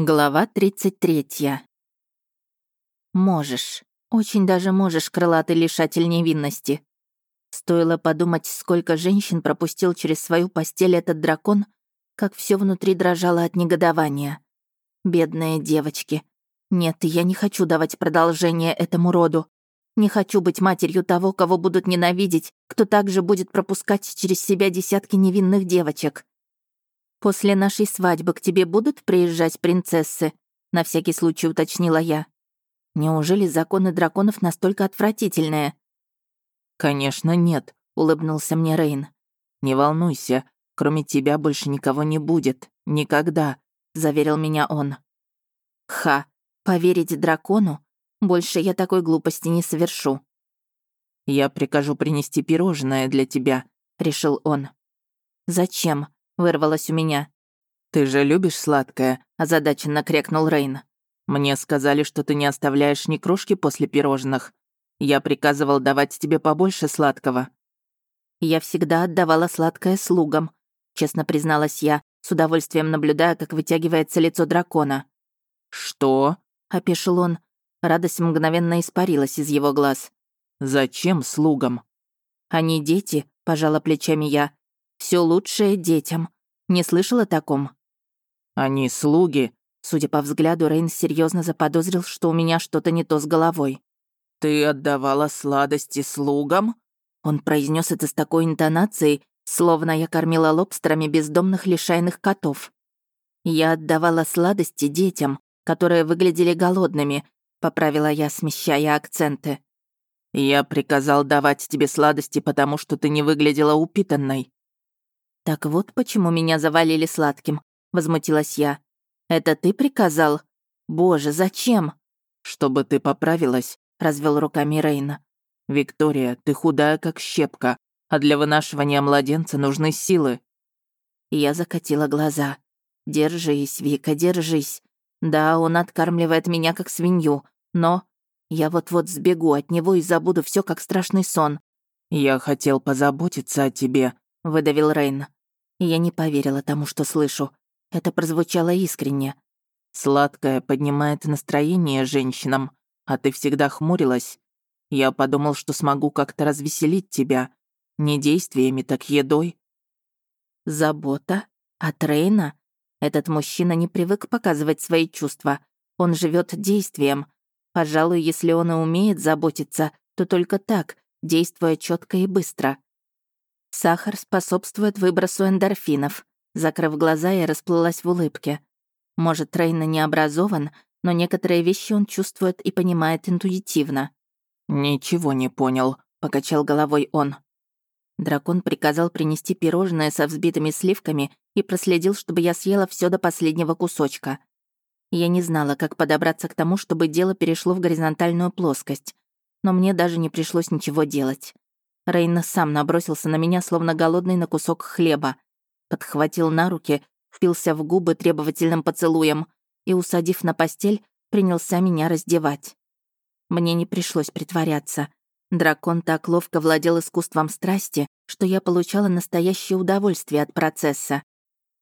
Глава 33. Можешь. Очень даже можешь, крылатый лишатель невинности. Стоило подумать, сколько женщин пропустил через свою постель этот дракон, как все внутри дрожало от негодования. Бедные девочки. Нет, я не хочу давать продолжение этому роду. Не хочу быть матерью того, кого будут ненавидеть, кто также будет пропускать через себя десятки невинных девочек. «После нашей свадьбы к тебе будут приезжать принцессы?» — на всякий случай уточнила я. «Неужели законы драконов настолько отвратительные?» «Конечно нет», — улыбнулся мне Рейн. «Не волнуйся, кроме тебя больше никого не будет. Никогда», — заверил меня он. «Ха, поверить дракону? Больше я такой глупости не совершу». «Я прикажу принести пирожное для тебя», — решил он. «Зачем?» Вырвалось у меня. «Ты же любишь сладкое?» — озадаченно крякнул Рейн. «Мне сказали, что ты не оставляешь ни крошки после пирожных. Я приказывал давать тебе побольше сладкого». «Я всегда отдавала сладкое слугам», — честно призналась я, с удовольствием наблюдая, как вытягивается лицо дракона. «Что?» — опешил он. Радость мгновенно испарилась из его глаз. «Зачем слугам?» «Они дети», — пожала плечами я. Все лучшее детям. Не слышала о таком?» «Они слуги», Судя по взгляду, Рейн серьезно заподозрил, что у меня что-то не то с головой. «Ты отдавала сладости слугам?» Он произнес это с такой интонацией, словно я кормила лобстерами бездомных лишайных котов. «Я отдавала сладости детям, которые выглядели голодными», — поправила я, смещая акценты. «Я приказал давать тебе сладости, потому что ты не выглядела упитанной». «Так вот почему меня завалили сладким», — возмутилась я. «Это ты приказал? Боже, зачем?» «Чтобы ты поправилась», — развел руками Рейна. «Виктория, ты худая, как щепка, а для вынашивания младенца нужны силы». Я закатила глаза. «Держись, Вика, держись. Да, он откармливает меня, как свинью, но я вот-вот сбегу от него и забуду все как страшный сон». «Я хотел позаботиться о тебе», — выдавил Рейн я не поверила тому, что слышу. Это прозвучало искренне. «Сладкое поднимает настроение женщинам, а ты всегда хмурилась. Я подумал, что смогу как-то развеселить тебя. Не действиями, так едой». «Забота? От Рейна? Этот мужчина не привык показывать свои чувства. Он живет действием. Пожалуй, если он и умеет заботиться, то только так, действуя четко и быстро. Сахар способствует выбросу эндорфинов. Закрыв глаза, я расплылась в улыбке. Может, Рейна не образован, но некоторые вещи он чувствует и понимает интуитивно. «Ничего не понял», — покачал головой он. Дракон приказал принести пирожное со взбитыми сливками и проследил, чтобы я съела все до последнего кусочка. Я не знала, как подобраться к тому, чтобы дело перешло в горизонтальную плоскость, но мне даже не пришлось ничего делать. Рейна сам набросился на меня, словно голодный на кусок хлеба. Подхватил на руки, впился в губы требовательным поцелуем и, усадив на постель, принялся меня раздевать. Мне не пришлось притворяться. Дракон так ловко владел искусством страсти, что я получала настоящее удовольствие от процесса.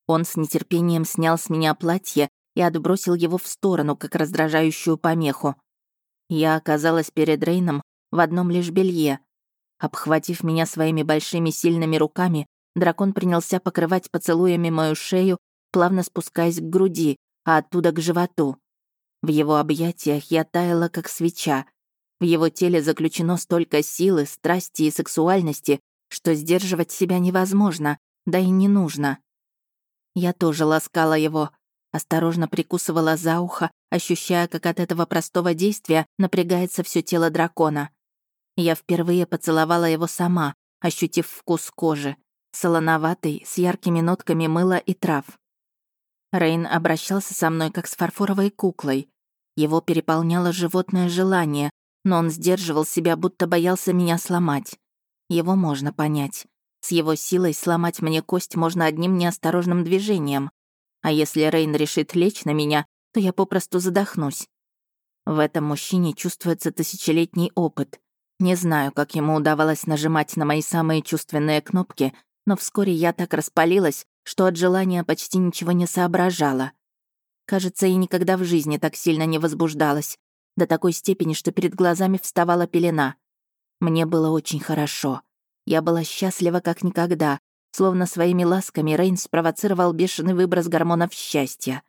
Он с нетерпением снял с меня платье и отбросил его в сторону, как раздражающую помеху. Я оказалась перед Рейном в одном лишь белье, Обхватив меня своими большими сильными руками, дракон принялся покрывать поцелуями мою шею, плавно спускаясь к груди, а оттуда к животу. В его объятиях я таяла, как свеча. В его теле заключено столько силы, страсти и сексуальности, что сдерживать себя невозможно, да и не нужно. Я тоже ласкала его, осторожно прикусывала за ухо, ощущая, как от этого простого действия напрягается все тело дракона. Я впервые поцеловала его сама, ощутив вкус кожи, солоноватый, с яркими нотками мыла и трав. Рейн обращался со мной как с фарфоровой куклой. Его переполняло животное желание, но он сдерживал себя, будто боялся меня сломать. Его можно понять. С его силой сломать мне кость можно одним неосторожным движением. А если Рейн решит лечь на меня, то я попросту задохнусь. В этом мужчине чувствуется тысячелетний опыт. Не знаю, как ему удавалось нажимать на мои самые чувственные кнопки, но вскоре я так распалилась, что от желания почти ничего не соображала. Кажется, и никогда в жизни так сильно не возбуждалась. До такой степени, что перед глазами вставала пелена. Мне было очень хорошо. Я была счастлива как никогда, словно своими ласками Рейн спровоцировал бешеный выброс гормонов счастья.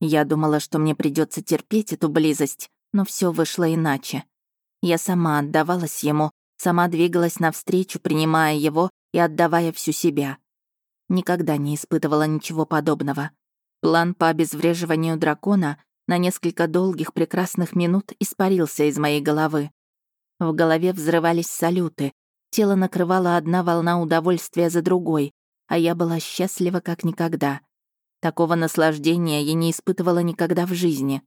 Я думала, что мне придется терпеть эту близость, но все вышло иначе. Я сама отдавалась ему, сама двигалась навстречу, принимая его и отдавая всю себя. Никогда не испытывала ничего подобного. План по обезвреживанию дракона на несколько долгих прекрасных минут испарился из моей головы. В голове взрывались салюты, тело накрывала одна волна удовольствия за другой, а я была счастлива как никогда. Такого наслаждения я не испытывала никогда в жизни.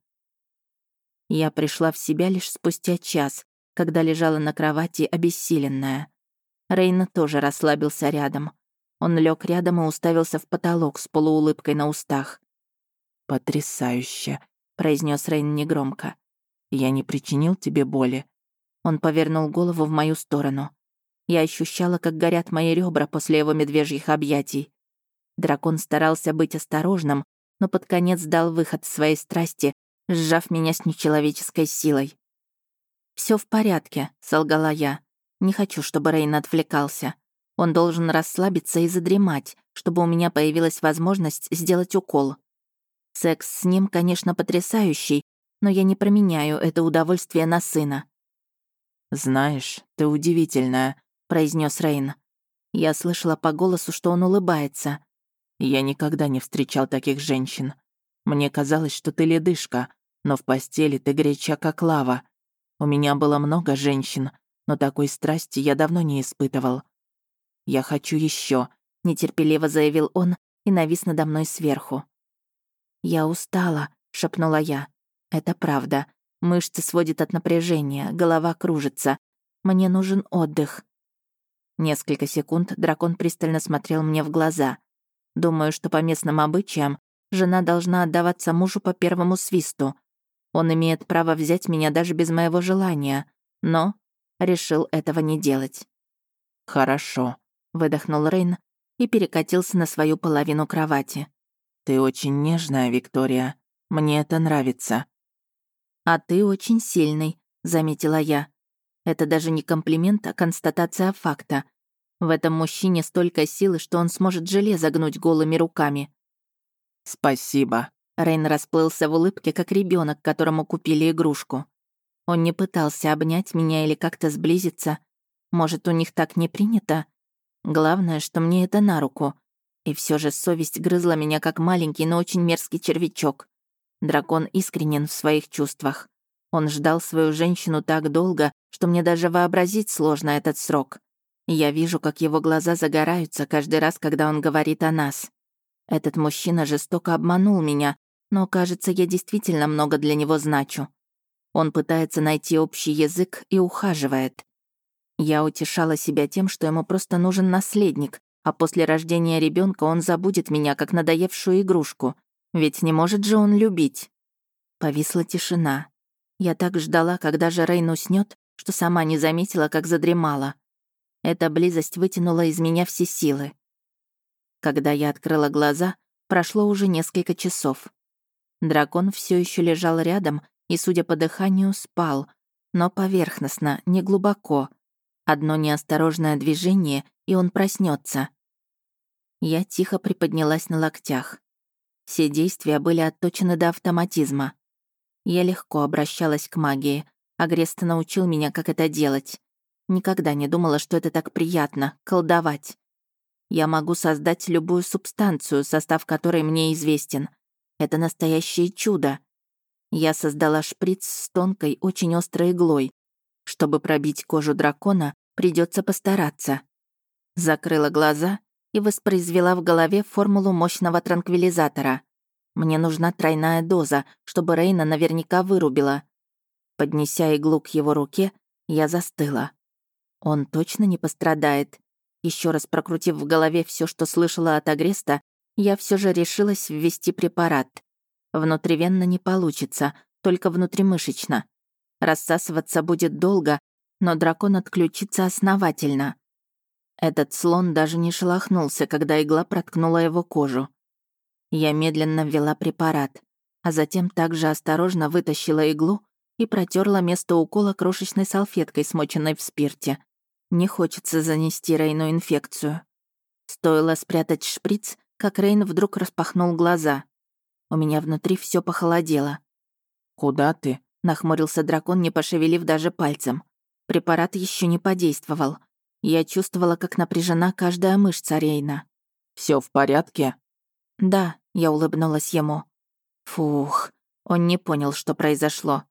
Я пришла в себя лишь спустя час, когда лежала на кровати обессиленная. Рейна тоже расслабился рядом. Он лег рядом и уставился в потолок с полуулыбкой на устах. «Потрясающе», — произнес Рейн негромко. «Я не причинил тебе боли». Он повернул голову в мою сторону. Я ощущала, как горят мои ребра после его медвежьих объятий. Дракон старался быть осторожным, но под конец дал выход своей страсти, сжав меня с нечеловеческой силой. Все в порядке», — солгала я. «Не хочу, чтобы Рейн отвлекался. Он должен расслабиться и задремать, чтобы у меня появилась возможность сделать укол. Секс с ним, конечно, потрясающий, но я не променяю это удовольствие на сына». «Знаешь, ты удивительная», — произнес Рейн. Я слышала по голосу, что он улыбается. «Я никогда не встречал таких женщин. Мне казалось, что ты ледышка, но в постели ты горяча, как лава. У меня было много женщин, но такой страсти я давно не испытывал. Я хочу еще, нетерпеливо заявил он и навис надо мной сверху. Я устала, шепнула я. Это правда. Мышцы сводят от напряжения, голова кружится. Мне нужен отдых. Несколько секунд дракон пристально смотрел мне в глаза. Думаю, что по местным обычаям жена должна отдаваться мужу по первому свисту. Он имеет право взять меня даже без моего желания, но решил этого не делать. «Хорошо», — выдохнул Рейн и перекатился на свою половину кровати. «Ты очень нежная, Виктория. Мне это нравится». «А ты очень сильный», — заметила я. Это даже не комплимент, а констатация факта. В этом мужчине столько силы, что он сможет железо гнуть голыми руками. «Спасибо», Рейн расплылся в улыбке, как ребенок, которому купили игрушку. Он не пытался обнять меня или как-то сблизиться. Может, у них так не принято? Главное, что мне это на руку. И все же совесть грызла меня, как маленький, но очень мерзкий червячок. Дракон искренен в своих чувствах. Он ждал свою женщину так долго, что мне даже вообразить сложно этот срок. Я вижу, как его глаза загораются каждый раз, когда он говорит о нас. Этот мужчина жестоко обманул меня, но, кажется, я действительно много для него значу. Он пытается найти общий язык и ухаживает. Я утешала себя тем, что ему просто нужен наследник, а после рождения ребенка он забудет меня, как надоевшую игрушку. Ведь не может же он любить. Повисла тишина. Я так ждала, когда же Рейн уснет, что сама не заметила, как задремала. Эта близость вытянула из меня все силы. Когда я открыла глаза, прошло уже несколько часов. Дракон все еще лежал рядом и, судя по дыханию, спал, но поверхностно, не глубоко. Одно неосторожное движение, и он проснется. Я тихо приподнялась на локтях. Все действия были отточены до автоматизма. Я легко обращалась к магии. Агреста научил меня, как это делать. Никогда не думала, что это так приятно — колдовать. Я могу создать любую субстанцию, состав которой мне известен. Это настоящее чудо. Я создала шприц с тонкой, очень острой иглой. Чтобы пробить кожу дракона, придется постараться. Закрыла глаза и воспроизвела в голове формулу мощного транквилизатора. Мне нужна тройная доза, чтобы Рейна наверняка вырубила. Поднеся иглу к его руке, я застыла. Он точно не пострадает. Еще раз прокрутив в голове все, что слышала от Агреста, я все же решилась ввести препарат. Внутривенно не получится, только внутримышечно. Рассасываться будет долго, но дракон отключится основательно. Этот слон даже не шелохнулся, когда игла проткнула его кожу. Я медленно ввела препарат. а затем также осторожно вытащила иглу и протерла место укола крошечной салфеткой, смоченной в спирте. Не хочется занести Рейну инфекцию. Стоило спрятать шприц, как Рейн вдруг распахнул глаза. У меня внутри все похолодело. «Куда ты?» — нахмурился дракон, не пошевелив даже пальцем. Препарат еще не подействовал. Я чувствовала, как напряжена каждая мышца Рейна. Все в порядке?» «Да», — я улыбнулась ему. Фух, он не понял, что произошло.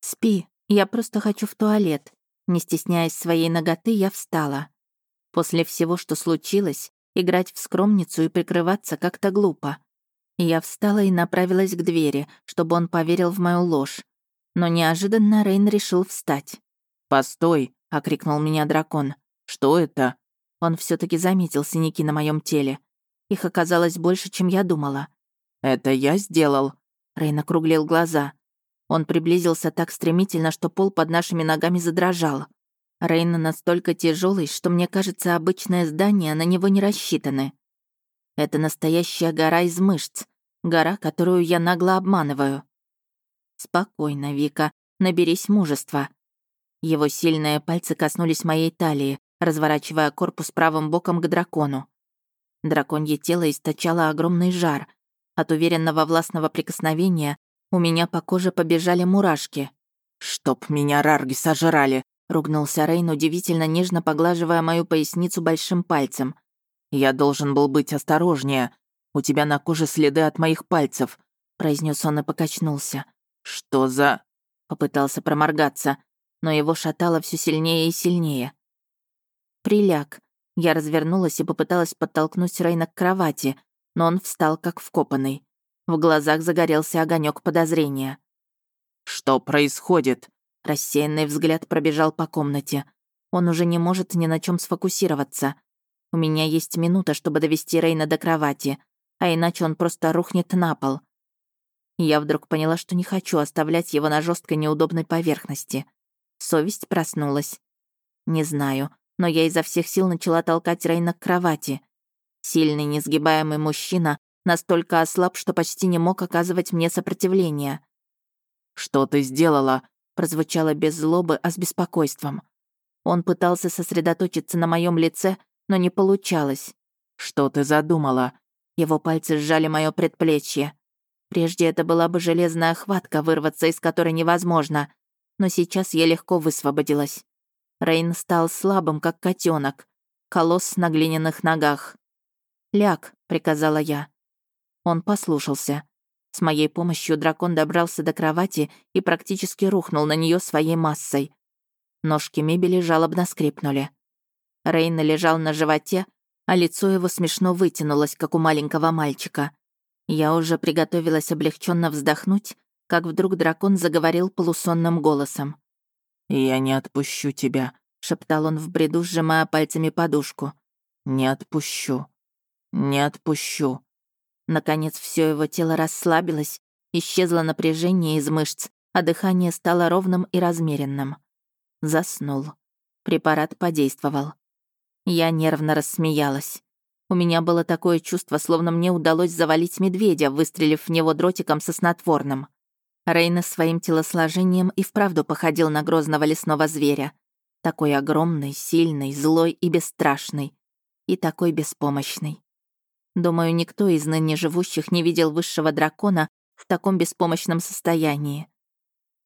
«Спи, я просто хочу в туалет». Не стесняясь своей ноготы, я встала. После всего, что случилось, играть в скромницу и прикрываться как-то глупо. Я встала и направилась к двери, чтобы он поверил в мою ложь. Но неожиданно Рейн решил встать. «Постой!» — окрикнул меня дракон. «Что это?» Он все таки заметил синяки на моем теле. Их оказалось больше, чем я думала. «Это я сделал?» Рейн округлил глаза. Он приблизился так стремительно, что пол под нашими ногами задрожал. Рейн настолько тяжелый, что, мне кажется, обычное здание на него не рассчитаны. Это настоящая гора из мышц, гора, которую я нагло обманываю. Спокойно, Вика, наберись мужества. Его сильные пальцы коснулись моей талии, разворачивая корпус правым боком к дракону. Драконье тело источало огромный жар. От уверенного властного прикосновения у меня по коже побежали мурашки. «Чтоб меня рарги сожрали!» — ругнулся Рейн, удивительно нежно поглаживая мою поясницу большим пальцем. «Я должен был быть осторожнее. У тебя на коже следы от моих пальцев», — произнес он и покачнулся. «Что за...» — попытался проморгаться, но его шатало все сильнее и сильнее. «Приляг». Я развернулась и попыталась подтолкнуть Рейна к кровати, но он встал как вкопанный. В глазах загорелся огонек подозрения. «Что происходит?» Рассеянный взгляд пробежал по комнате. Он уже не может ни на чем сфокусироваться. У меня есть минута, чтобы довести Рейна до кровати, а иначе он просто рухнет на пол. Я вдруг поняла, что не хочу оставлять его на жесткой неудобной поверхности. Совесть проснулась. Не знаю, но я изо всех сил начала толкать Рейна к кровати. Сильный, несгибаемый мужчина настолько ослаб, что почти не мог оказывать мне сопротивление. «Что ты сделала?» Прозвучало без злобы, а с беспокойством. Он пытался сосредоточиться на моем лице, но не получалось. «Что ты задумала?» Его пальцы сжали мое предплечье. Прежде это была бы железная хватка, вырваться из которой невозможно. Но сейчас я легко высвободилась. Рейн стал слабым, как котенок, колосс на глиняных ногах. «Ляг», — приказала я. Он послушался. С моей помощью дракон добрался до кровати и практически рухнул на нее своей массой. Ножки мебели жалобно скрипнули. Рейн лежал на животе, а лицо его смешно вытянулось, как у маленького мальчика. Я уже приготовилась облегченно вздохнуть, как вдруг дракон заговорил полусонным голосом. «Я не отпущу тебя», — шептал он в бреду, сжимая пальцами подушку. «Не отпущу. Не отпущу». Наконец все его тело расслабилось, исчезло напряжение из мышц, а дыхание стало ровным и размеренным. Заснул. Препарат подействовал. Я нервно рассмеялась. У меня было такое чувство, словно мне удалось завалить медведя, выстрелив в него дротиком со снотворным. Рейна своим телосложением и вправду походил на грозного лесного зверя. Такой огромный, сильный, злой и бесстрашный. И такой беспомощный. Думаю, никто из ныне живущих не видел высшего дракона в таком беспомощном состоянии.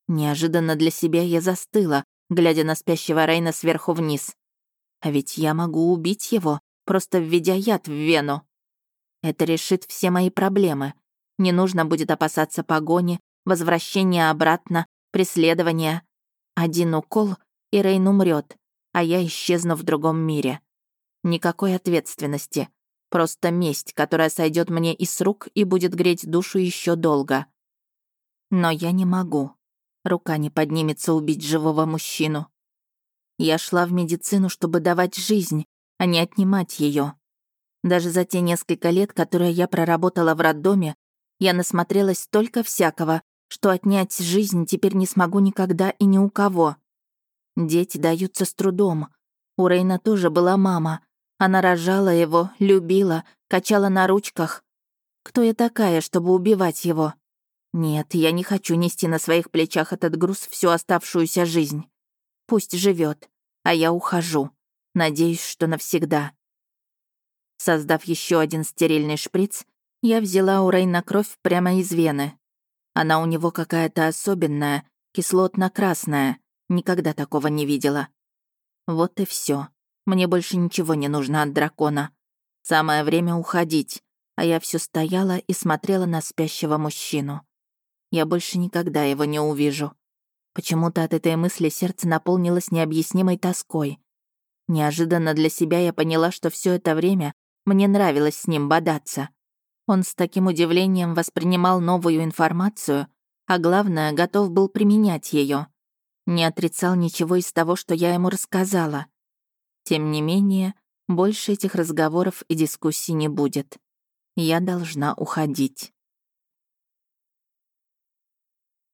Неожиданно для себя я застыла, глядя на спящего Рейна сверху вниз. А ведь я могу убить его, просто введя яд в вену. Это решит все мои проблемы. Не нужно будет опасаться погони, возвращения обратно, преследования. Один укол, и Рейн умрет, а я исчезну в другом мире. Никакой ответственности. Просто месть, которая сойдет мне из рук и будет греть душу еще долго. Но я не могу. Рука не поднимется убить живого мужчину. Я шла в медицину, чтобы давать жизнь, а не отнимать ее. Даже за те несколько лет, которые я проработала в роддоме, я насмотрелась столько всякого, что отнять жизнь теперь не смогу никогда и ни у кого. Дети даются с трудом. У Рейна тоже была мама, она рожала его, любила, качала на ручках. Кто я такая, чтобы убивать его? Нет, я не хочу нести на своих плечах этот груз всю оставшуюся жизнь. Пусть живет, а я ухожу. Надеюсь, что навсегда. Создав еще один стерильный шприц, я взяла у Рейна кровь прямо из вены. Она у него какая-то особенная, кислотно-красная. Никогда такого не видела. Вот и все. Мне больше ничего не нужно от дракона. Самое время уходить. А я все стояла и смотрела на спящего мужчину. Я больше никогда его не увижу. Почему-то от этой мысли сердце наполнилось необъяснимой тоской. Неожиданно для себя я поняла, что все это время мне нравилось с ним бодаться. Он с таким удивлением воспринимал новую информацию, а главное, готов был применять ее. Не отрицал ничего из того, что я ему рассказала. Тем не менее, больше этих разговоров и дискуссий не будет. Я должна уходить.